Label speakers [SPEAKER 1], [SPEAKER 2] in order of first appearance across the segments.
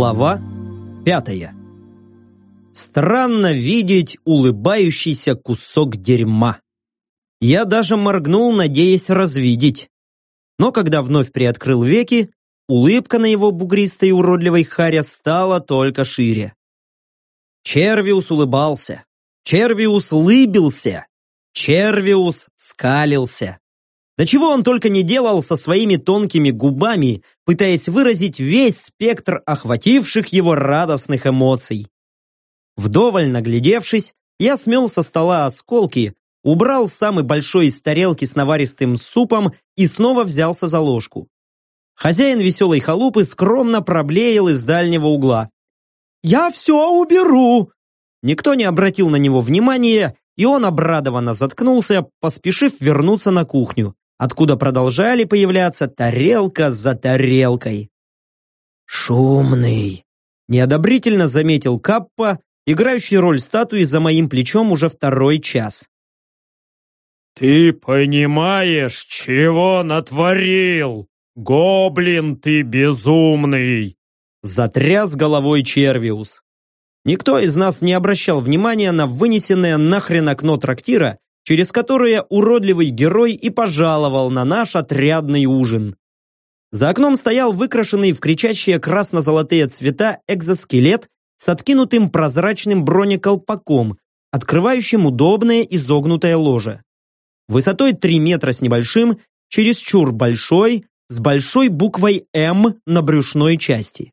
[SPEAKER 1] Глава пятая. Странно видеть улыбающийся кусок дерьма. Я даже моргнул, надеясь развидеть. Но когда вновь приоткрыл веки, улыбка на его бугристой уродливой харе стала только шире. Червиус улыбался. Червиус лыбился. Червиус скалился. Да чего он только не делал со своими тонкими губами, пытаясь выразить весь спектр охвативших его радостных эмоций. Вдоволь наглядевшись, я смел со стола осколки, убрал самый большой из тарелки с наваристым супом и снова взялся за ложку. Хозяин веселой халупы скромно проблеял из дальнего угла. «Я все уберу!» Никто не обратил на него внимания, и он обрадованно заткнулся, поспешив вернуться на кухню откуда продолжали появляться тарелка за тарелкой. «Шумный!» – неодобрительно заметил Каппа, играющий роль статуи за моим плечом уже второй час.
[SPEAKER 2] «Ты понимаешь, чего натворил? Гоблин ты безумный!»
[SPEAKER 1] Затряс головой Червиус. Никто из нас не обращал внимания на вынесенное нахрен окно трактира через которое уродливый герой и пожаловал на наш отрядный ужин. За окном стоял выкрашенный в кричащие красно-золотые цвета экзоскелет с откинутым прозрачным бронеколпаком, открывающим удобное изогнутое ложе. Высотой 3 метра с небольшим, чересчур большой, с большой буквой «М» на брюшной части.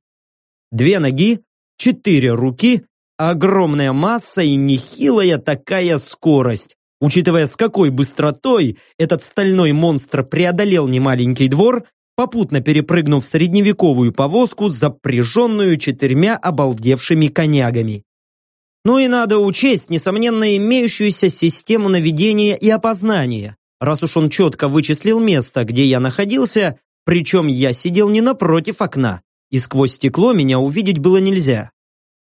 [SPEAKER 1] Две ноги, четыре руки, огромная масса и нехилая такая скорость. Учитывая, с какой быстротой этот стальной монстр преодолел немаленький двор, попутно перепрыгнув средневековую повозку, запряженную четырьмя обалдевшими конягами. Ну и надо учесть, несомненно, имеющуюся систему наведения и опознания, раз уж он четко вычислил место, где я находился, причем я сидел не напротив окна, и сквозь стекло меня увидеть было нельзя.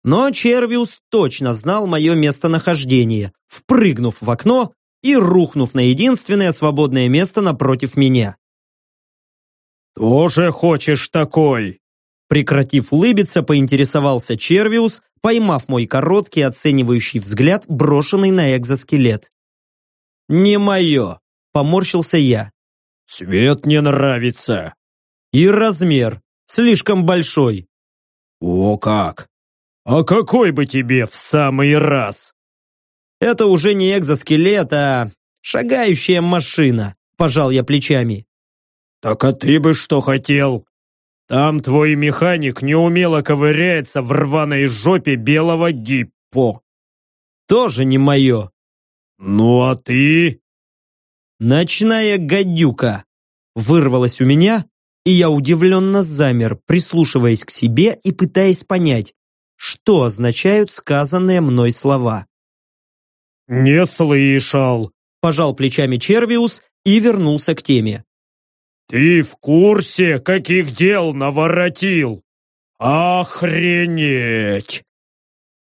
[SPEAKER 1] Но Червиус точно знал мое местонахождение, впрыгнув в окно и рухнув на единственное свободное место напротив меня.
[SPEAKER 2] «Тоже хочешь такой?»
[SPEAKER 1] Прекратив улыбиться, поинтересовался Червиус, поймав мой короткий оценивающий взгляд, брошенный на экзоскелет. «Не мое!» – поморщился я.
[SPEAKER 2] «Цвет не нравится!»
[SPEAKER 1] «И размер слишком большой!»
[SPEAKER 2] «О как! «А какой бы тебе в самый раз?»
[SPEAKER 1] «Это уже не экзоскелет, а шагающая машина», пожал я плечами.
[SPEAKER 2] «Так а ты бы что хотел? Там твой механик неумело ковыряется в рваной жопе белого гиппо».
[SPEAKER 1] «Тоже не мое».
[SPEAKER 2] «Ну а ты?»
[SPEAKER 1] «Ночная гадюка» вырвалась у меня, и я удивленно замер, прислушиваясь к себе и пытаясь понять, что означают сказанные мной слова.
[SPEAKER 2] «Не слышал», –
[SPEAKER 1] пожал плечами Червиус и вернулся к теме.
[SPEAKER 2] «Ты в курсе, каких дел наворотил? Охренеть!»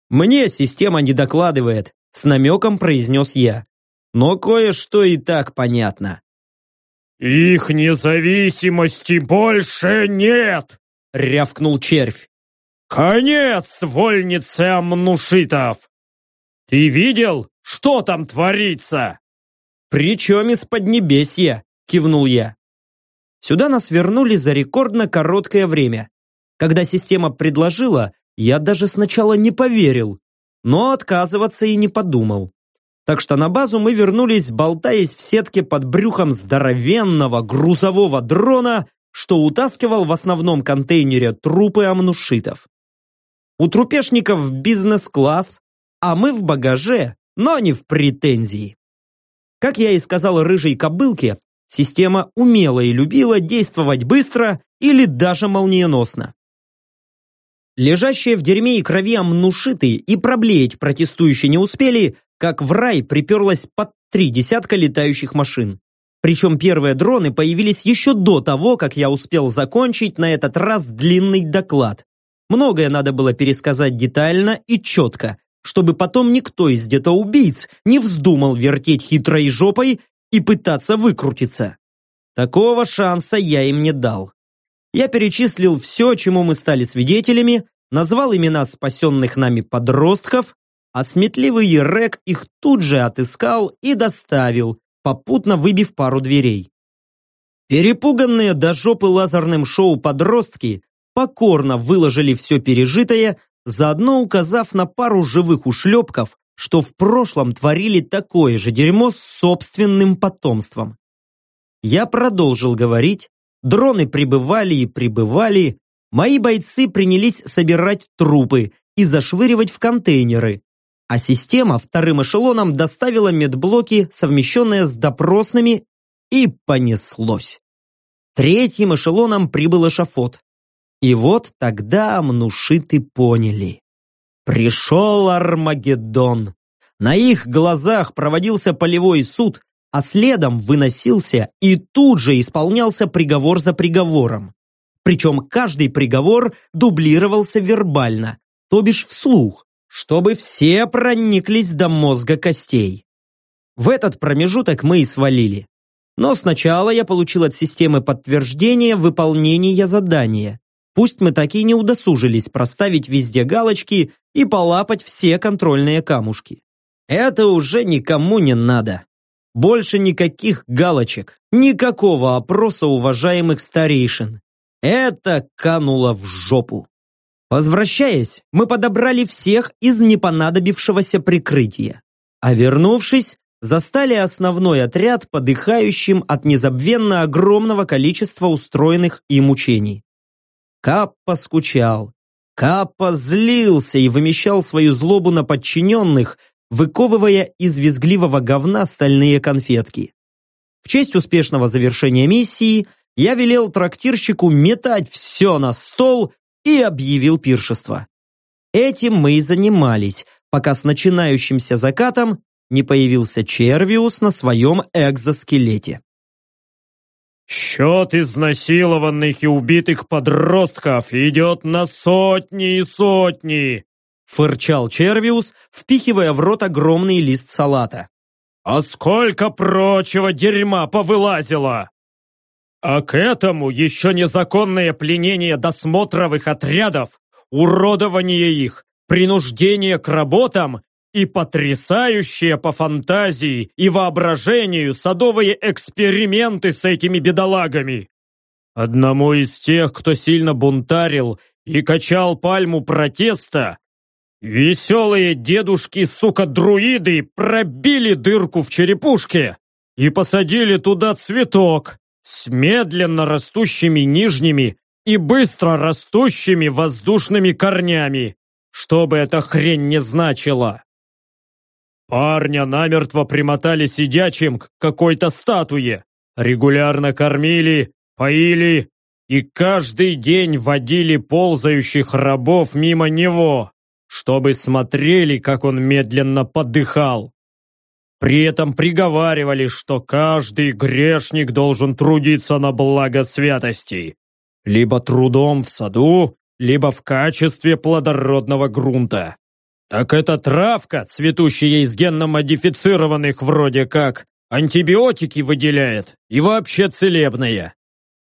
[SPEAKER 1] «Мне система не докладывает», – с намеком произнес я. «Но кое-что и так понятно».
[SPEAKER 2] «Их независимости больше нет!» — рявкнул червь. «Конец вольнице амнушитов! Ты видел, что там творится?»
[SPEAKER 1] «Причем из Поднебесья», — кивнул я. Сюда нас вернули за рекордно короткое время. Когда система предложила, я даже сначала не поверил, но отказываться и не подумал. Так что на базу мы вернулись, болтаясь в сетке под брюхом здоровенного грузового дрона, что утаскивал в основном контейнере трупы амнушитов. У трупешников бизнес-класс, а мы в багаже, но не в претензии. Как я и сказал рыжей кобылке, система умела и любила действовать быстро или даже молниеносно. Лежащие в дерьме и крови амнушиты и проблеять протестующие не успели, как в рай приперлось под три десятка летающих машин. Причем первые дроны появились еще до того, как я успел закончить на этот раз длинный доклад. Многое надо было пересказать детально и четко, чтобы потом никто из детоубийц не вздумал вертеть хитрой жопой и пытаться выкрутиться. Такого шанса я им не дал. Я перечислил все, чему мы стали свидетелями, назвал имена спасенных нами подростков, а сметливый Рек их тут же отыскал и доставил, попутно выбив пару дверей. Перепуганные до жопы лазерным шоу подростки покорно выложили все пережитое, заодно указав на пару живых ушлепков, что в прошлом творили такое же дерьмо с собственным потомством. Я продолжил говорить, дроны прибывали и прибывали, мои бойцы принялись собирать трупы и зашвыривать в контейнеры, а система вторым эшелоном доставила медблоки, совмещенные с допросными и понеслось. Третьим эшелоном прибыл эшафот. И вот тогда мнушиты поняли. Пришел Армагеддон. На их глазах проводился полевой суд, а следом выносился и тут же исполнялся приговор за приговором. Причем каждый приговор дублировался вербально, то бишь вслух, чтобы все прониклись до мозга костей. В этот промежуток мы и свалили. Но сначала я получил от системы подтверждение выполнения задания. Пусть мы так и не удосужились проставить везде галочки и полапать все контрольные камушки. Это уже никому не надо. Больше никаких галочек, никакого опроса уважаемых старейшин. Это кануло в жопу. Возвращаясь, мы подобрали всех из непонадобившегося прикрытия. А вернувшись, застали основной отряд подыхающим от незабвенно огромного количества устроенных им учений. Каппа скучал. Каппа злился и вымещал свою злобу на подчиненных, выковывая из визгливого говна стальные конфетки. В честь успешного завершения миссии я велел трактирщику метать все на стол и объявил пиршество. Этим мы и занимались, пока с начинающимся закатом не появился Червиус на своем экзоскелете.
[SPEAKER 2] «Счет изнасилованных и убитых подростков идет на сотни и сотни!»
[SPEAKER 1] фырчал Червиус, впихивая в рот огромный лист салата.
[SPEAKER 2] «А сколько прочего дерьма повылазило!» А к этому еще незаконное пленение досмотровых отрядов, уродование их, принуждение к работам и потрясающие по фантазии и воображению садовые эксперименты с этими бедолагами. Одному из тех, кто сильно бунтарил и качал пальму протеста, веселые дедушки, сука, друиды пробили дырку в черепушке и посадили туда цветок с медленно растущими нижними и быстро растущими воздушными корнями, что бы эта хрень не значила. Парня намертво примотали сидячим к какой-то статуе, регулярно кормили, поили и каждый день водили ползающих рабов мимо него, чтобы смотрели, как он медленно подыхал. При этом приговаривали, что каждый грешник должен трудиться на благо святости, либо трудом в саду, либо в качестве плодородного грунта. Так эта травка, цветущая из генно-модифицированных вроде как, антибиотики выделяет и вообще целебная.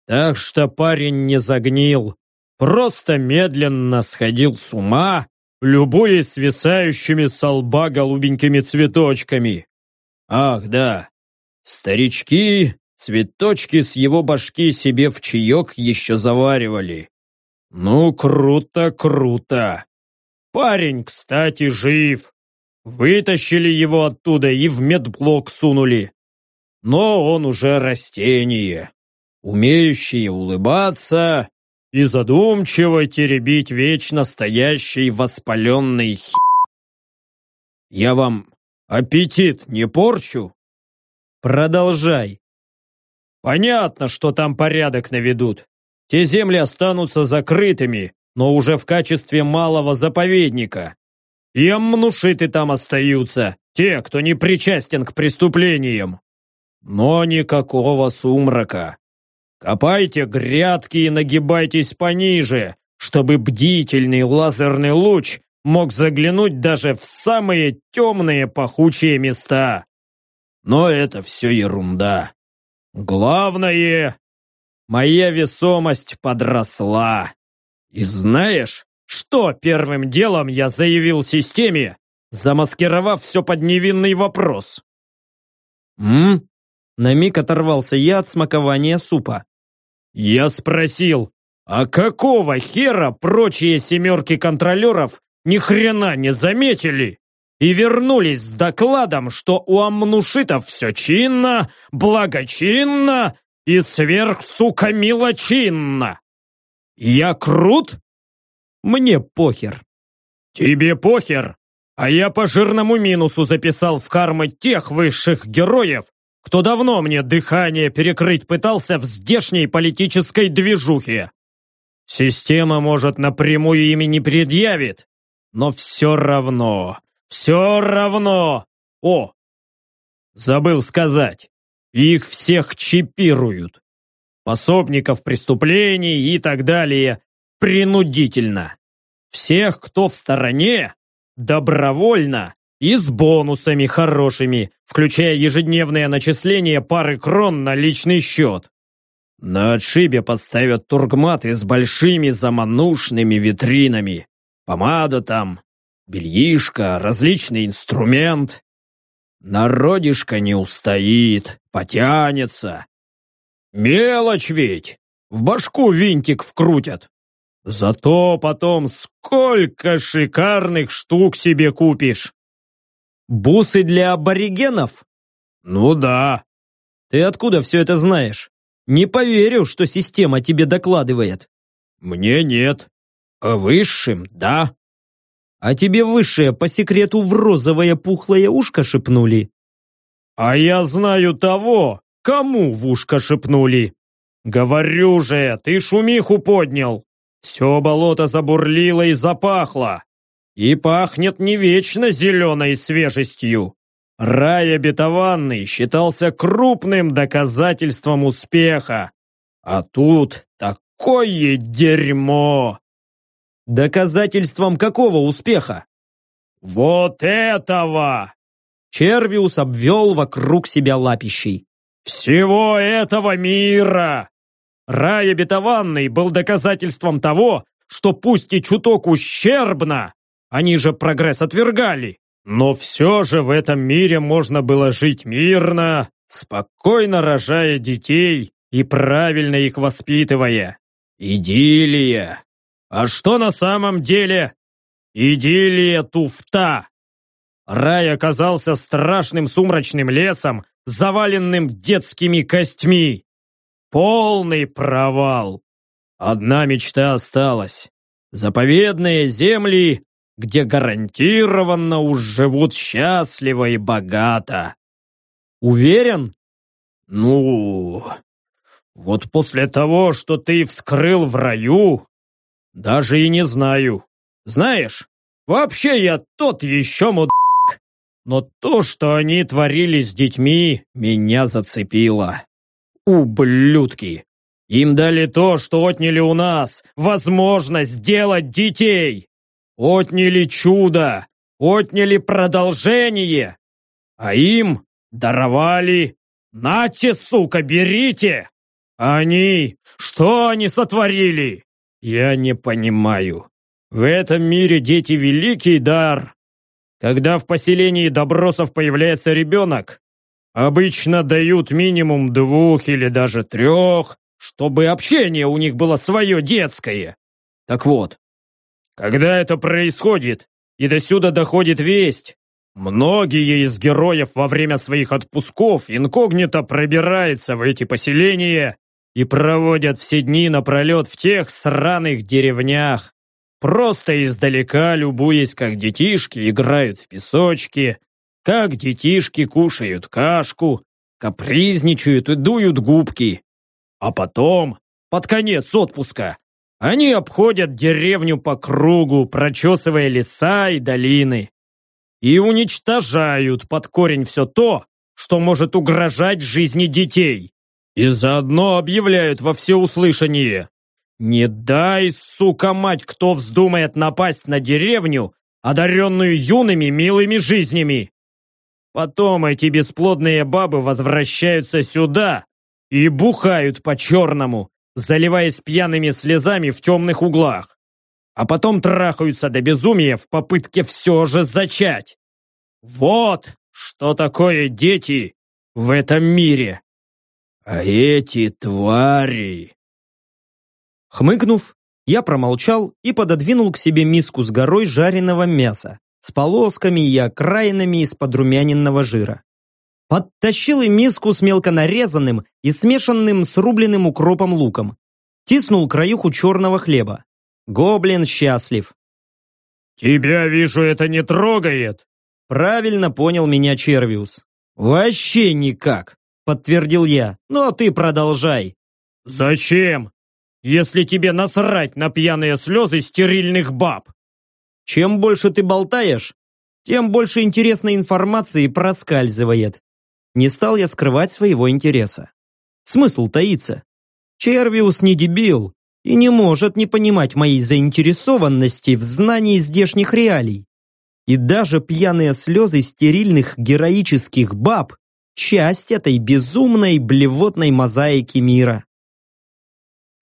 [SPEAKER 2] Так что парень не загнил, просто медленно сходил с ума, любуясь свисающими с лба голубенькими цветочками. Ах, да, старички цветочки с его башки себе в чаек еще заваривали. Ну, круто, круто. Парень, кстати, жив. Вытащили его оттуда и в медблок сунули. Но он уже растение, умеющее улыбаться и задумчиво теребить вечно стоящий воспаленный х... Я вам аппетит не порчу?
[SPEAKER 1] Продолжай.
[SPEAKER 2] Понятно, что там порядок наведут. Те земли останутся закрытыми, но уже в качестве малого заповедника. И амнушиты там остаются, те, кто не причастен к преступлениям. Но никакого сумрака. Копайте грядки и нагибайтесь пониже, чтобы бдительный лазерный луч мог заглянуть даже в самые темные пахучие места. Но это все ерунда. Главное, моя весомость подросла. И знаешь, что первым делом я заявил системе, замаскировав все под невинный вопрос.
[SPEAKER 1] «М?» На миг оторвался я от смакования супа.
[SPEAKER 2] Я спросил, а какого хера прочие семерки контролеров ни хрена не заметили? И вернулись с докладом, что у амнушитов все чинно, благочинно и сверх, сука, милочинно. Я крут?
[SPEAKER 1] Мне похер.
[SPEAKER 2] Тебе похер? А я по жирному минусу записал в кармы тех высших героев, кто давно мне дыхание перекрыть пытался в здешней политической движухе. Система, может, напрямую ими не предъявит, но все равно, все равно. О, забыл сказать, их всех чипируют. Пособников преступлений и так далее принудительно. Всех, кто в стороне, добровольно и с бонусами хорошими, включая ежедневное начисление пары крон на личный счет. На отшибе поставят тургматы с большими заманушными витринами. Помада там, бельишко, различный инструмент. Народишко не устоит, потянется. Мелочь ведь! В башку винтик вкрутят. Зато потом сколько шикарных штук себе купишь.
[SPEAKER 1] Бусы для аборигенов?
[SPEAKER 2] Ну да.
[SPEAKER 1] Ты откуда все это знаешь? Не поверю, что система тебе докладывает.
[SPEAKER 2] Мне нет. А высшим, да.
[SPEAKER 1] А тебе высшие по секрету в розовое пухлое ушко шепнули?
[SPEAKER 2] А я знаю того, кому в ушко шепнули. Говорю же, ты шумиху поднял. Все болото забурлило и запахло. И пахнет не вечно зеленой свежестью. Рай обетованный считался крупным доказательством успеха. А тут такое дерьмо!
[SPEAKER 1] Доказательством какого успеха?
[SPEAKER 2] Вот этого!
[SPEAKER 1] Червиус обвел вокруг себя лапищей.
[SPEAKER 2] Всего этого мира! Рай обетованный был доказательством того, что пусть и чуток ущербно, они же прогресс отвергали. Но все же в этом мире можно было жить мирно, спокойно рожая детей и правильно их воспитывая. Идиллия. А что на самом деле? Идиллия туфта. Рай оказался страшным сумрачным лесом, заваленным детскими костьми. Полный провал. Одна мечта осталась. Заповедные земли где гарантированно уж живут счастливо и богато.
[SPEAKER 1] Уверен?
[SPEAKER 2] Ну, вот после того, что ты вскрыл в раю, даже и не знаю. Знаешь, вообще я тот еще мудак. Но то, что они творили с детьми, меня зацепило. Ублюдки! Им дали то, что отняли у нас, возможность сделать детей. Отняли чудо, отняли продолжение, а им даровали «Нате, сука, берите!» Они, что они сотворили? Я не понимаю. В этом мире дети великий дар. Когда в поселении добросов появляется ребенок, обычно дают минимум двух или даже трех, чтобы общение у них было свое детское. Так вот, когда это происходит, и до сюда доходит весть, многие из героев во время своих отпусков инкогнито пробираются в эти поселения и проводят все дни напролет в тех сраных деревнях, просто издалека любуясь, как детишки играют в песочке, как детишки кушают кашку, капризничают и дуют губки. А потом, под конец отпуска, они обходят деревню по кругу, прочесывая леса и долины. И уничтожают под корень все то, что может угрожать жизни детей. И заодно объявляют во всеуслышание. Не дай, сука мать, кто вздумает напасть на деревню, одаренную юными милыми жизнями. Потом эти бесплодные бабы возвращаются сюда и бухают по-черному, заливаясь пьяными слезами в темных углах. а потом трахаются до безумия в попытке все же зачать. Вот что такое дети в этом мире. А эти твари...
[SPEAKER 1] Хмыкнув, я промолчал и пододвинул к себе миску с горой жареного мяса с полосками и окраинами из подрумяненного жира. Подтащил и миску с мелко нарезанным и смешанным с рубленым укропом луком. Тиснул краюху черного хлеба. Гоблин счастлив.
[SPEAKER 2] «Тебя, вижу, это не трогает!»
[SPEAKER 1] Правильно понял меня Червиус. «Вообще никак!» Подтвердил я. «Но ты продолжай!»
[SPEAKER 2] «Зачем? Если тебе насрать на пьяные слезы стерильных баб!»
[SPEAKER 1] «Чем больше ты болтаешь, тем больше интересной информации проскальзывает. Не стал я скрывать своего интереса. Смысл таится. Червиус не дебил и не может не понимать моей заинтересованности в знании здешних реалий. И даже пьяные слезы стерильных героических баб – часть этой безумной блевотной мозаики мира.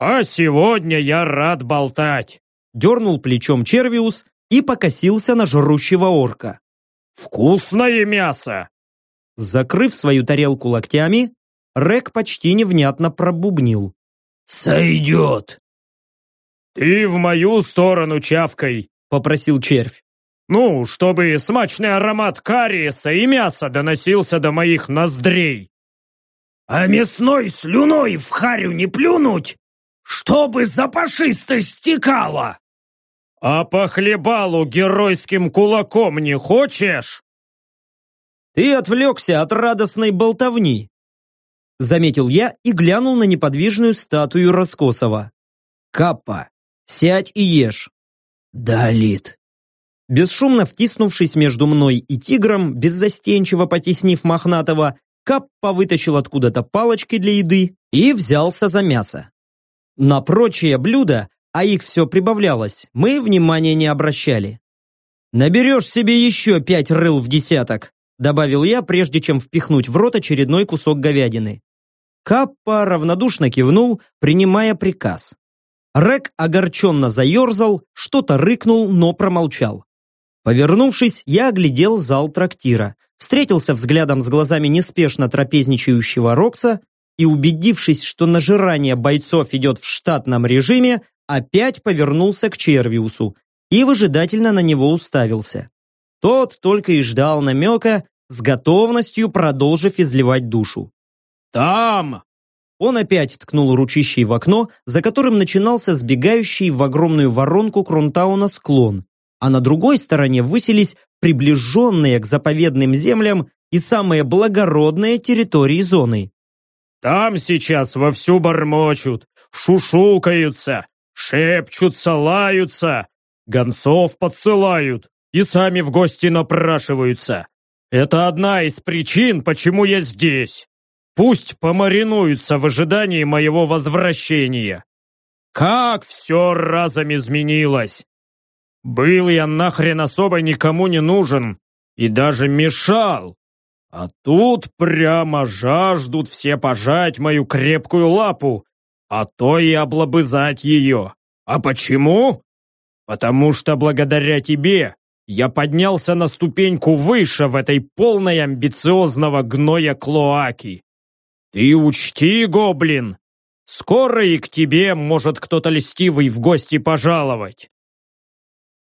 [SPEAKER 2] «А сегодня я рад болтать!»
[SPEAKER 1] Дернул плечом Червиус и покосился на жрущего орка.
[SPEAKER 2] «Вкусное мясо!
[SPEAKER 1] Закрыв свою тарелку локтями, Рек почти невнятно пробубнил.
[SPEAKER 2] «Сойдет!» «Ты в мою сторону чавкой!» — попросил червь. «Ну, чтобы смачный аромат кариеса и мяса доносился до моих ноздрей!»
[SPEAKER 3] «А мясной слюной в харю не плюнуть, чтобы запашисто стекало!»
[SPEAKER 2] «А по хлебалу геройским кулаком не хочешь?»
[SPEAKER 1] «Ты отвлекся от радостной болтовни!» Заметил я и глянул на неподвижную статую Раскосова. «Каппа, сядь и ешь!»
[SPEAKER 3] «Да, Лид!»
[SPEAKER 1] Бесшумно втиснувшись между мной и тигром, беззастенчиво потеснив Мохнатого, Каппа вытащил откуда-то палочки для еды и взялся за мясо. На прочие блюда, а их все прибавлялось, мы внимания не обращали. «Наберешь себе еще пять рыл в десяток», добавил я, прежде чем впихнуть в рот очередной кусок говядины. Каппа равнодушно кивнул, принимая приказ. Рек огорченно заерзал, что-то рыкнул, но промолчал. Повернувшись, я оглядел зал трактира, встретился взглядом с глазами неспешно трапезничающего Рокса и, убедившись, что нажирание бойцов идет в штатном режиме, опять повернулся к Червиусу и выжидательно на него уставился. Тот только и ждал намека, с готовностью продолжив изливать душу.
[SPEAKER 2] «Там!»
[SPEAKER 1] Он опять ткнул ручищей в окно, за которым начинался сбегающий в огромную воронку Кронтауна склон, а на другой стороне высились приближенные к заповедным землям и самые благородные территории зоны.
[SPEAKER 2] «Там сейчас вовсю бормочут, шушукаются, шепчутся, лаются, гонцов подсылают и сами в гости напрашиваются. Это одна из причин, почему я здесь. Пусть помаринуются в ожидании моего возвращения. Как все разом изменилось! Был я нахрен особо никому не нужен и даже мешал. А тут прямо жаждут все пожать мою крепкую лапу, а то и облобызать ее. А почему? Потому что благодаря тебе я поднялся на ступеньку выше в этой полной амбициозного гноя клоаки. Ты учти, гоблин, скоро и к тебе может кто-то льстивый в гости пожаловать.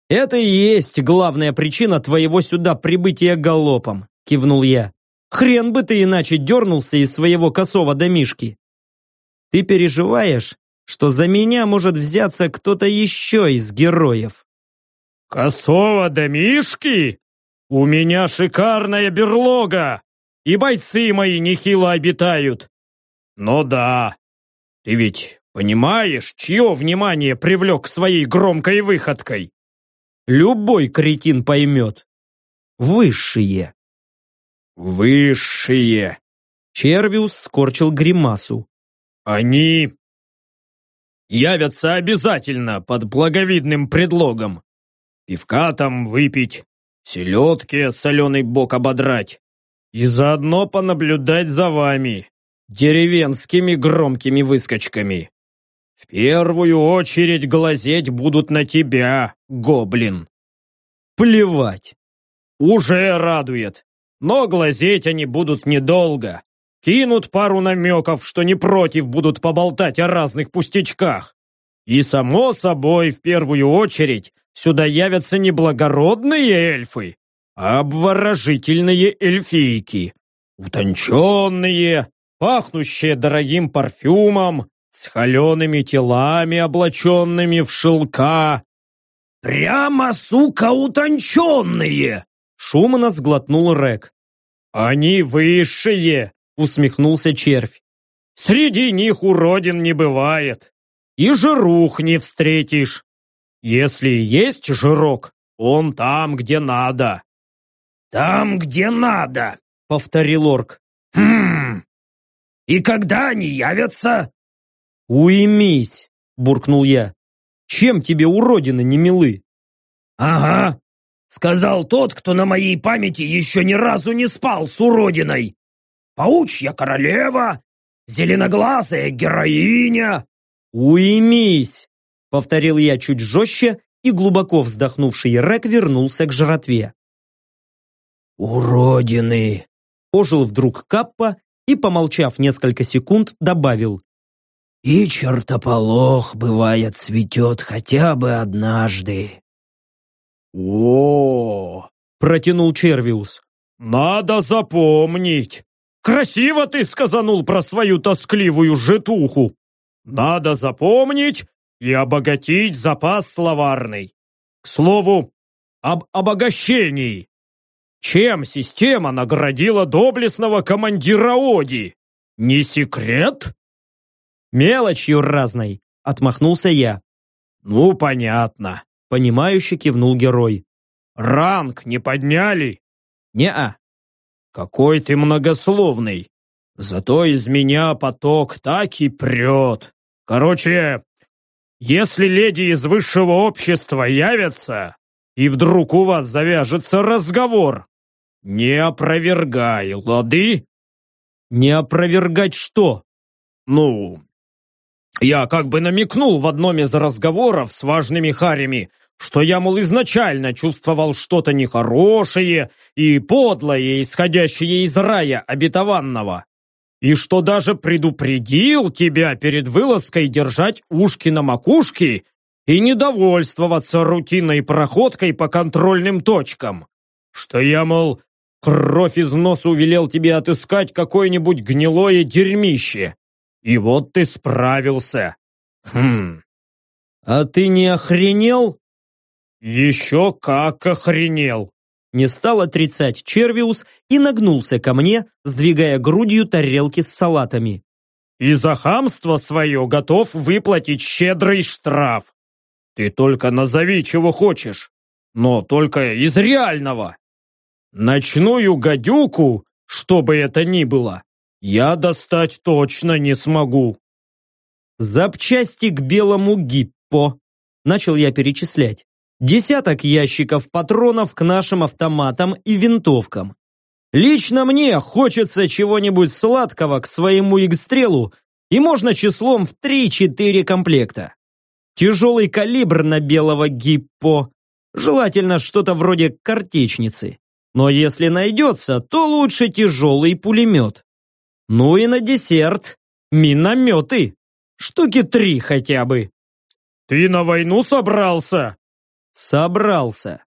[SPEAKER 1] Это и есть главная причина твоего сюда прибытия галопом, кивнул я. Хрен бы ты иначе дернулся из своего косого домишки. Ты переживаешь, что за меня может взяться кто-то еще из героев.
[SPEAKER 2] «Косого домишки? У меня шикарная берлога, и бойцы мои нехило обитают. Но да, ты ведь понимаешь, чье внимание привлек своей громкой выходкой?»
[SPEAKER 1] Любой кретин поймет. Высшие.
[SPEAKER 2] Высшие.
[SPEAKER 1] Червиус скорчил гримасу.
[SPEAKER 2] Они явятся обязательно под благовидным предлогом. Пивка там выпить, селедки соленый бок ободрать и заодно понаблюдать за вами, деревенскими громкими выскочками. В первую очередь глазеть будут на тебя, гоблин.
[SPEAKER 1] Плевать.
[SPEAKER 2] Уже радует. Но глазеть они будут недолго. Кинут пару намеков, что не против будут поболтать о разных пустячках. И, само собой, в первую очередь, сюда явятся не благородные эльфы, а обворожительные эльфийки. Утонченные, пахнущие дорогим парфюмом, с холеными телами, облаченными в шелка.
[SPEAKER 3] «Прямо, сука, утонченные!»
[SPEAKER 1] Шумно сглотнул Рек.
[SPEAKER 2] «Они высшие!» усмехнулся червь. Среди них уродин не бывает. И жирух не встретишь. Если есть жирок, он там, где надо.
[SPEAKER 3] Там, где надо,
[SPEAKER 1] повторил орк.
[SPEAKER 3] Хм. И когда они явятся?
[SPEAKER 1] Уймись, буркнул я. Чем тебе уродины не милы?
[SPEAKER 3] Ага, сказал тот, кто на моей памяти еще ни разу не спал с уродиной паучья королева, зеленоглазая героиня!»
[SPEAKER 1] «Уймись!» — повторил я чуть жестче, и глубоко вздохнувший Рек вернулся к жратве.
[SPEAKER 3] «Уродины!» — ожил вдруг Каппа и, помолчав несколько секунд, добавил. «И чертополох, бывает, цветет хотя бы однажды».
[SPEAKER 2] «О!» — протянул Червиус. «Надо запомнить!» Красиво ты сказанул про свою тоскливую житуху. Надо запомнить и обогатить запас словарный. К слову, об обогащении. Чем система наградила доблестного командира Оди? Не секрет?
[SPEAKER 1] Мелочью разной, отмахнулся я.
[SPEAKER 2] Ну, понятно.
[SPEAKER 1] Понимающе кивнул герой.
[SPEAKER 2] Ранг не подняли?
[SPEAKER 1] Не-а.
[SPEAKER 2] Какой ты многословный. Зато из меня поток так и прет. Короче, если леди из высшего общества явятся, и вдруг у вас завяжется разговор, не опровергай, лады?
[SPEAKER 1] Не опровергать что?
[SPEAKER 2] Ну, я как бы намекнул в одном из разговоров с важными харями, что я, мол, изначально чувствовал что-то нехорошее и подлое, исходящее из рая обетованного, и что даже предупредил тебя перед вылазкой держать ушки на макушке и недовольствоваться рутинной проходкой по контрольным точкам, что я, мол, кровь из носа велел тебе отыскать какое-нибудь гнилое дерьмище, и вот ты справился. Хм.
[SPEAKER 1] А ты не охренел?
[SPEAKER 2] «Еще как охренел!»
[SPEAKER 1] Не стал отрицать Червиус и нагнулся ко мне, сдвигая грудью тарелки с салатами.
[SPEAKER 2] «И за хамство свое готов выплатить щедрый штраф. Ты только назови, чего хочешь, но только из реального. Ночную гадюку, что бы это ни было, я достать точно не смогу».
[SPEAKER 1] «Запчасти к белому гиппо», начал я перечислять десяток ящиков патронов к нашим автоматам и винтовкам. Лично мне хочется чего-нибудь сладкого к своему игстрелу, и можно числом в 3-4 комплекта. Тяжелый калибр на белого гиппо, желательно что-то вроде картечницы. Но если найдется, то лучше тяжелый пулемет. Ну и на десерт минометы. Штуки три хотя бы.
[SPEAKER 2] «Ты на войну собрался?»
[SPEAKER 1] Собрался.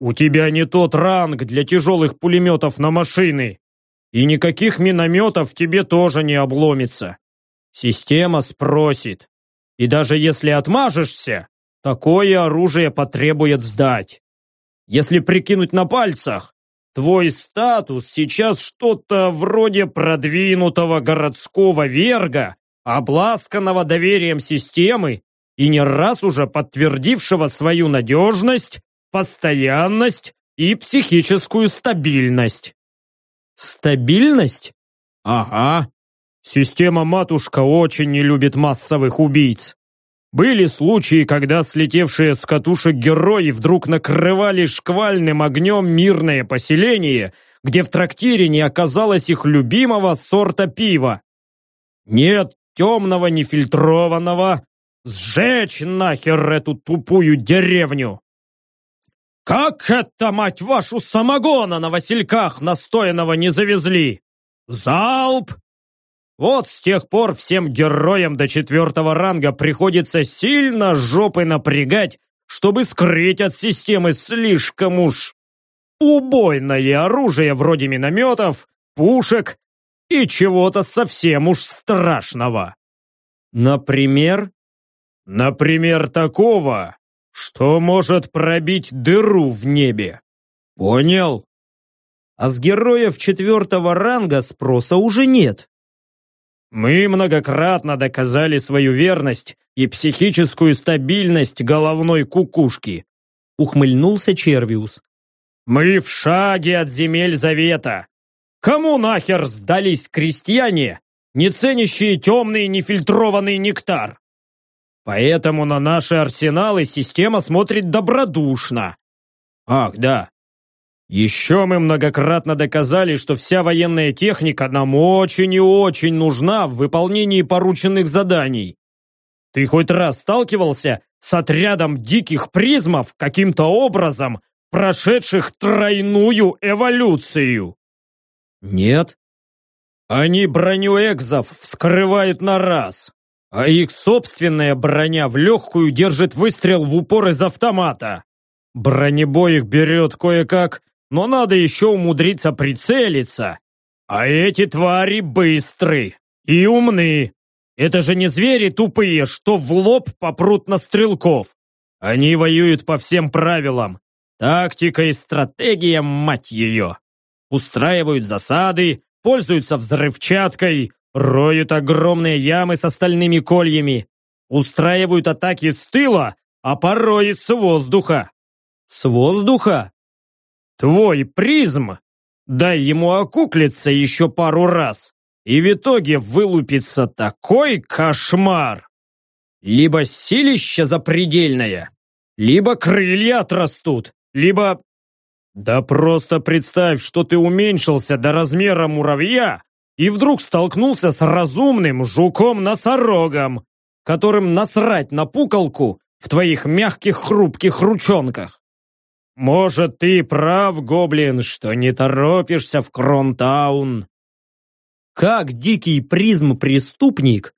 [SPEAKER 2] У тебя не тот ранг для тяжелых пулеметов на машины. И никаких минометов тебе тоже не обломится. Система спросит. И даже если отмажешься, такое оружие потребует сдать. Если прикинуть на пальцах, твой статус сейчас что-то вроде продвинутого городского верга, обласканного доверием системы и не раз уже подтвердившего свою надежность, постоянность и психическую стабильность.
[SPEAKER 1] Стабильность?
[SPEAKER 2] Ага. Система-матушка очень не любит массовых убийц. Были случаи, когда слетевшие с катушек герои вдруг накрывали шквальным огнем мирное поселение, где в трактире не оказалось их любимого сорта пива. Нет темного нефильтрованного, Сжечь нахер эту тупую деревню! Как это, мать вашу, самогона на васильках настоянного не завезли? Залп! Вот с тех пор всем героям до четвертого ранга приходится сильно жопы напрягать, чтобы скрыть от системы слишком уж убойное оружие вроде минометов, пушек и чего-то совсем уж страшного.
[SPEAKER 1] Например?
[SPEAKER 2] Например, такого, что может пробить дыру в небе. Понял?
[SPEAKER 1] А с героев четвертого ранга спроса уже нет.
[SPEAKER 2] Мы многократно доказали свою верность и психическую стабильность головной кукушки.
[SPEAKER 1] Ухмыльнулся Червиус.
[SPEAKER 2] Мы в шаге от земель Завета. Кому нахер сдались крестьяне, не ценящие темный нефильтрованный нектар? Поэтому на наши арсеналы система смотрит добродушно. Ах, да. Еще мы многократно доказали, что вся военная техника нам очень и очень нужна в выполнении порученных заданий. Ты хоть раз сталкивался с отрядом диких призмов каким-то образом, прошедших тройную эволюцию?
[SPEAKER 1] Нет.
[SPEAKER 2] Они броню экзов вскрывают на раз а их собственная броня в легкую держит выстрел в упор из автомата. Бронебой их берет кое-как, но надо еще умудриться прицелиться. А эти твари быстры и умны. Это же не звери тупые, что в лоб попрут на стрелков. Они воюют по всем правилам. Тактика и стратегия, мать ее. Устраивают засады, пользуются взрывчаткой, роют огромные ямы с остальными кольями, устраивают атаки с тыла, а порой с воздуха.
[SPEAKER 1] С воздуха?
[SPEAKER 2] Твой призм, дай ему окуклиться еще пару раз, и в итоге вылупится такой кошмар. Либо силище запредельное, либо крылья отрастут, либо... Да просто представь, что ты уменьшился до размера муравья, и вдруг столкнулся с разумным жуком-носорогом, которым насрать на пукалку в твоих мягких хрупких ручонках. Может, ты прав, гоблин, что не торопишься в Кронтаун.
[SPEAKER 1] Как дикий призм-преступник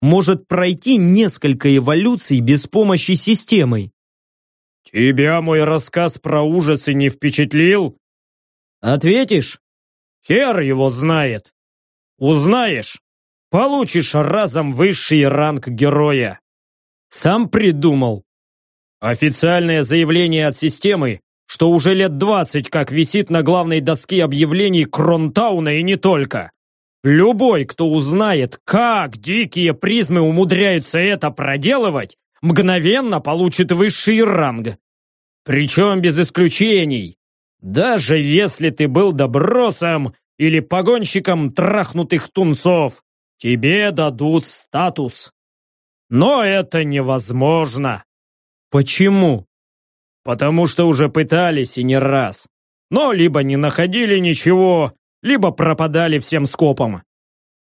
[SPEAKER 1] может пройти несколько эволюций без помощи системы?
[SPEAKER 2] Тебя мой рассказ про ужасы не впечатлил?
[SPEAKER 1] Ответишь?
[SPEAKER 2] Хер его знает. Узнаешь, получишь разом высший ранг героя.
[SPEAKER 1] Сам придумал.
[SPEAKER 2] Официальное заявление от системы, что уже лет 20 как висит на главной доске объявлений Кронтауна и не только. Любой, кто узнает, как дикие призмы умудряются это проделывать, мгновенно получит высший ранг. Причем без исключений. Даже если ты был добросом или погонщиком трахнутых тунцов. Тебе дадут статус. Но это невозможно.
[SPEAKER 1] Почему?
[SPEAKER 2] Потому что уже пытались и не раз. Но либо не находили ничего, либо пропадали всем скопом.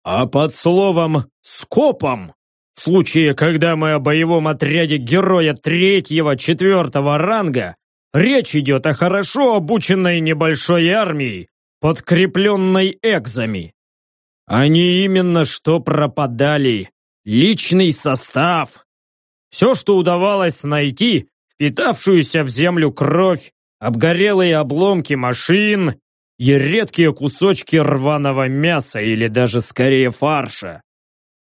[SPEAKER 2] А под словом «скопом» в случае, когда мы о боевом отряде героя третьего-четвертого ранга, речь идет о хорошо обученной небольшой армии, подкрепленной экзами. Они именно что пропадали. Личный состав. Все, что удавалось найти, впитавшуюся в землю кровь, обгорелые обломки машин и редкие кусочки рваного мяса или даже скорее фарша.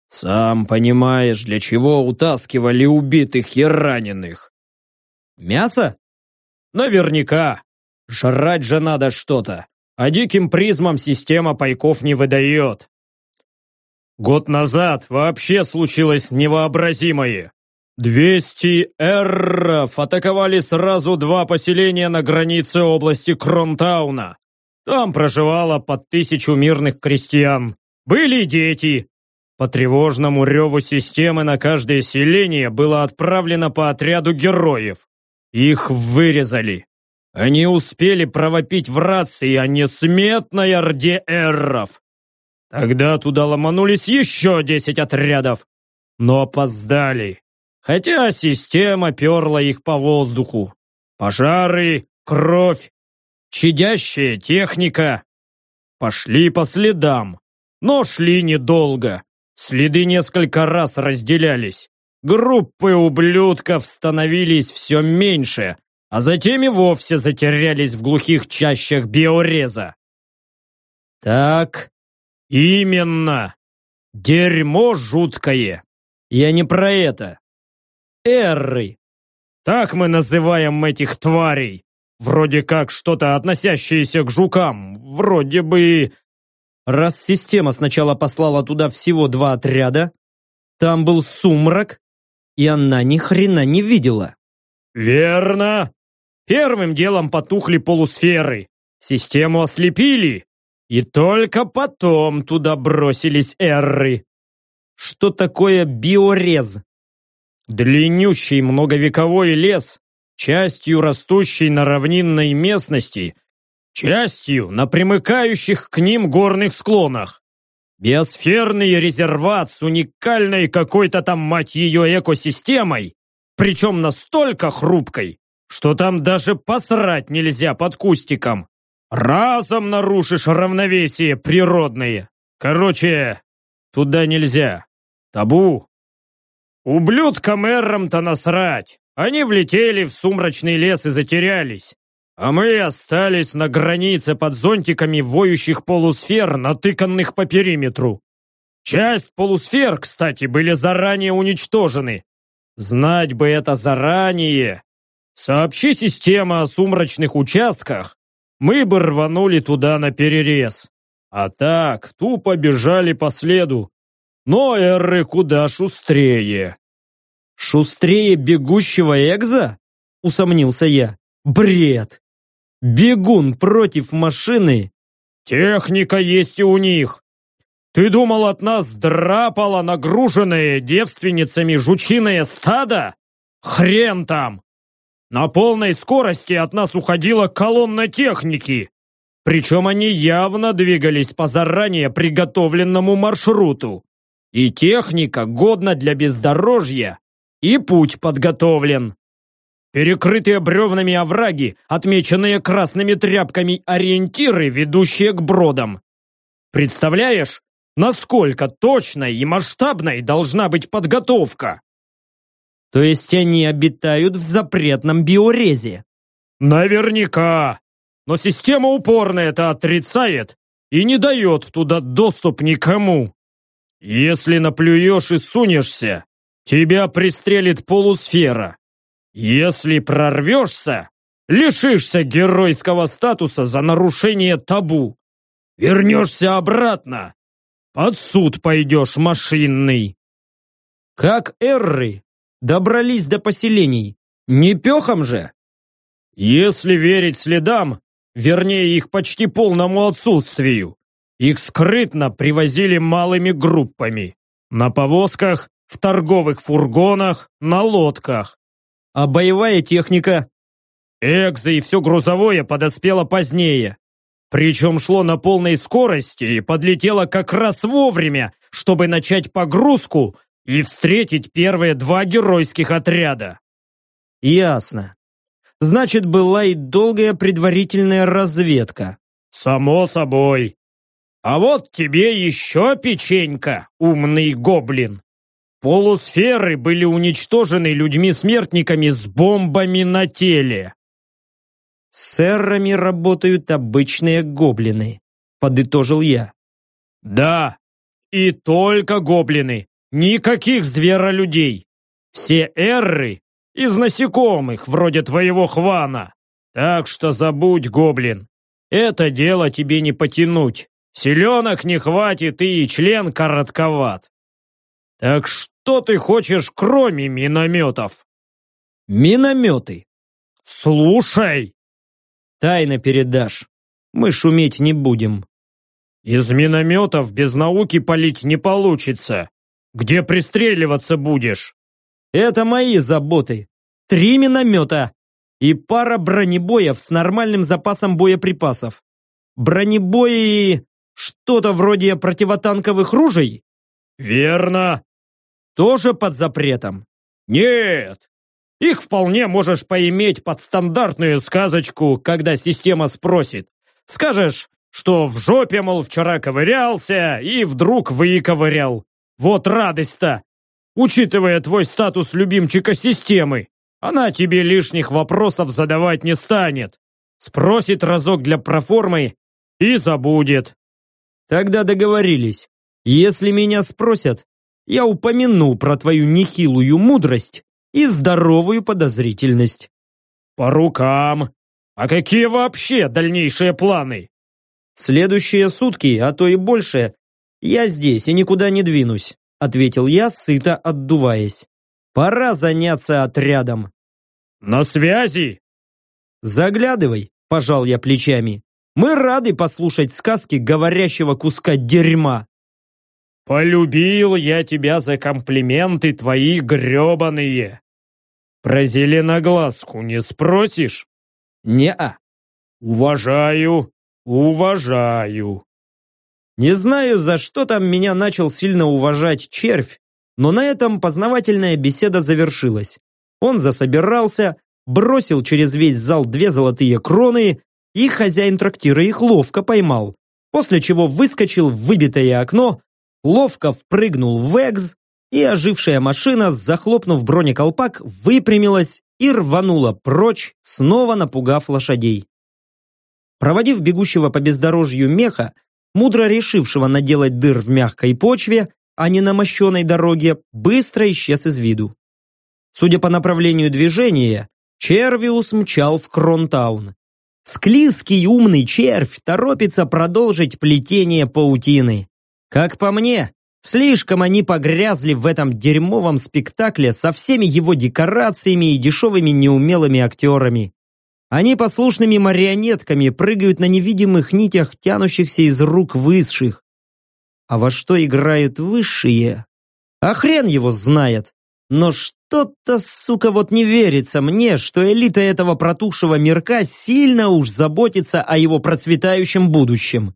[SPEAKER 2] Сам понимаешь, для чего утаскивали убитых и раненых.
[SPEAKER 1] Мясо?
[SPEAKER 2] Наверняка. Жрать же надо что-то а диким призмам система пайков не выдает. Год назад вообще случилось невообразимое. 200 эрров атаковали сразу два поселения на границе области Кронтауна. Там проживало под тысячу мирных крестьян. Были дети. По тревожному реву системы на каждое селение было отправлено по отряду героев. Их вырезали. Они успели провопить в рации о несметной орде эрров. Тогда туда ломанулись еще десять отрядов, но опоздали. Хотя система перла их по воздуху. Пожары, кровь, чадящая техника. Пошли по следам, но шли недолго. Следы несколько раз разделялись. Группы ублюдков становились все меньше, а затем и вовсе затерялись в глухих чащах биореза.
[SPEAKER 1] Так,
[SPEAKER 2] Именно. Дерьмо жуткое.
[SPEAKER 1] я не про это. Эрры.
[SPEAKER 2] Так мы называем этих тварей. Вроде как что-то относящееся к жукам. Вроде бы...
[SPEAKER 1] Раз система сначала послала туда всего два отряда, там был сумрак, и она ни хрена не видела.
[SPEAKER 2] Верно. Первым делом потухли полусферы. Систему ослепили. И только потом туда бросились эрры.
[SPEAKER 1] Что такое биорез?
[SPEAKER 2] Длиннющий многовековой лес, частью растущий на равнинной местности, частью на примыкающих к ним горных склонах. Биосферный резерват с уникальной какой-то там, мать ее, экосистемой, причем настолько хрупкой, что там даже посрать нельзя под кустиком. Разом нарушишь равновесие природное. Короче, туда нельзя. Табу. Ублюдкам Эррам-то насрать. Они влетели в сумрачный лес и затерялись. А мы остались на границе под зонтиками воющих полусфер, натыканных по периметру. Часть полусфер, кстати, были заранее уничтожены. Знать бы это заранее. Сообщи система о сумрачных участках, мы бы рванули туда на перерез. А так, тупо бежали по следу. Но эрры куда шустрее.
[SPEAKER 1] Шустрее бегущего экза? Усомнился я. Бред! Бегун против машины?
[SPEAKER 2] Техника есть и у них. Ты думал, от нас драпало нагруженное девственницами жучиное стадо? Хрен там! На полной скорости от нас уходила колонна техники. Причем они явно двигались по заранее приготовленному маршруту. И техника годна для бездорожья, и путь подготовлен. Перекрытые бревнами овраги, отмеченные красными тряпками ориентиры, ведущие к бродам. Представляешь, насколько точной и масштабной должна быть подготовка?
[SPEAKER 1] То есть они обитают в запретном биорезе?
[SPEAKER 2] Наверняка. Но система упорно это отрицает и не дает туда доступ никому. Если наплюешь и сунешься, тебя пристрелит полусфера. Если прорвешься, лишишься геройского статуса за нарушение табу. Вернешься обратно. Под суд пойдешь машинный.
[SPEAKER 1] Как эрры добрались до поселений? Не пехом же?
[SPEAKER 2] Если верить следам, вернее их почти полному отсутствию, их скрытно привозили малыми группами. На повозках, в торговых фургонах, на лодках.
[SPEAKER 1] А боевая техника?
[SPEAKER 2] Экзо и все грузовое подоспело позднее. Причем шло на полной скорости и подлетело как раз вовремя, чтобы начать погрузку и встретить первые два геройских отряда.
[SPEAKER 1] Ясно. Значит, была и долгая предварительная разведка.
[SPEAKER 2] Само собой. А вот тебе еще печенька, умный гоблин. Полусферы были уничтожены людьми-смертниками с бомбами на теле.
[SPEAKER 1] С эррами работают обычные гоблины, подытожил я.
[SPEAKER 2] Да, и только гоблины. Никаких зверолюдей. Все эрры из насекомых, вроде твоего хвана. Так что забудь, гоблин. Это дело тебе не потянуть. Селенок не хватит и член коротковат. Так что ты хочешь, кроме минометов?
[SPEAKER 1] Минометы.
[SPEAKER 2] Слушай!
[SPEAKER 1] Тайно передашь. Мы шуметь не будем.
[SPEAKER 2] Из минометов без науки палить не получится. Где пристреливаться будешь?
[SPEAKER 1] Это мои заботы. Три миномета и пара бронебоев с нормальным запасом боеприпасов. Бронебои что-то вроде противотанковых ружей?
[SPEAKER 2] Верно.
[SPEAKER 1] Тоже под запретом.
[SPEAKER 2] Нет. Их вполне можешь поиметь под стандартную сказочку, когда система спросит. Скажешь, что в жопе, мол, вчера ковырялся и вдруг выковырял. Вот радость-то! Учитывая твой статус любимчика системы, она тебе лишних вопросов задавать не станет. Спросит разок для проформы и забудет.
[SPEAKER 1] Тогда договорились. Если меня спросят, я упомяну про твою нехилую мудрость и здоровую подозрительность.
[SPEAKER 2] По рукам. А какие вообще дальнейшие планы?
[SPEAKER 1] Следующие сутки, а то и больше, я здесь и никуда не двинусь, ответил я, сыто отдуваясь. Пора заняться отрядом.
[SPEAKER 2] На связи?
[SPEAKER 1] Заглядывай, пожал я плечами. Мы рады послушать сказки говорящего куска дерьма.
[SPEAKER 2] Полюбил я тебя за комплименты твои гребаные. Про зеленоглазку не спросишь?
[SPEAKER 1] Не-а.
[SPEAKER 2] Уважаю, уважаю.
[SPEAKER 1] Не знаю, за что там меня начал сильно уважать червь, но на этом познавательная беседа завершилась. Он засобирался, бросил через весь зал две золотые кроны, и хозяин трактира их ловко поймал, после чего выскочил в выбитое окно, ловко впрыгнул в экз, и ожившая машина, захлопнув бронеколпак, выпрямилась и рванула прочь, снова напугав лошадей. Проводив бегущего по бездорожью меха, мудро решившего наделать дыр в мягкой почве, а не на мощеной дороге, быстро исчез из виду. Судя по направлению движения, Червиус мчал в Кронтаун. Склизкий умный червь торопится продолжить плетение паутины. Как по мне, слишком они погрязли в этом дерьмовом спектакле со всеми его декорациями и дешевыми неумелыми актерами. Они послушными марионетками прыгают на невидимых нитях, тянущихся из рук высших. А во что играют высшие? А хрен его знает. Но что-то, сука, вот не верится мне, что элита этого протухшего мирка сильно уж заботится о его процветающем будущем.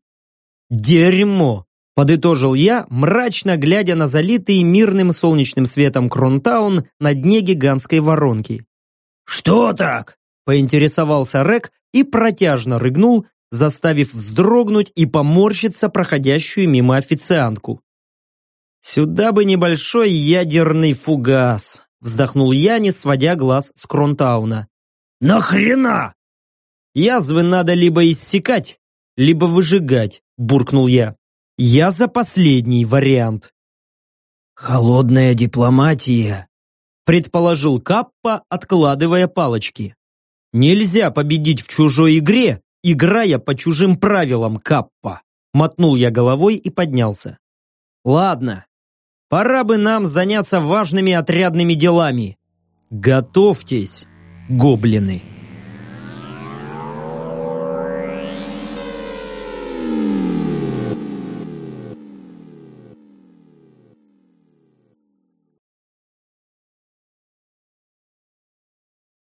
[SPEAKER 1] Дерьмо! Подытожил я, мрачно глядя на залитый мирным солнечным светом Кронтаун на дне гигантской воронки.
[SPEAKER 3] «Что так?»
[SPEAKER 1] – поинтересовался Рек и протяжно рыгнул, заставив вздрогнуть и поморщиться проходящую мимо официантку. «Сюда бы небольшой ядерный фугас», – вздохнул я, не сводя глаз с Кронтауна.
[SPEAKER 3] «Нахрена?»
[SPEAKER 1] «Язвы надо либо иссекать, либо выжигать», – буркнул я. Я за последний вариант.
[SPEAKER 3] Холодная дипломатия,
[SPEAKER 1] предположил Каппа, откладывая палочки. Нельзя победить в чужой игре, играя по чужим правилам, Каппа. Мотнул я головой и поднялся. Ладно, пора бы нам заняться важными отрядными делами. Готовьтесь, гоблины.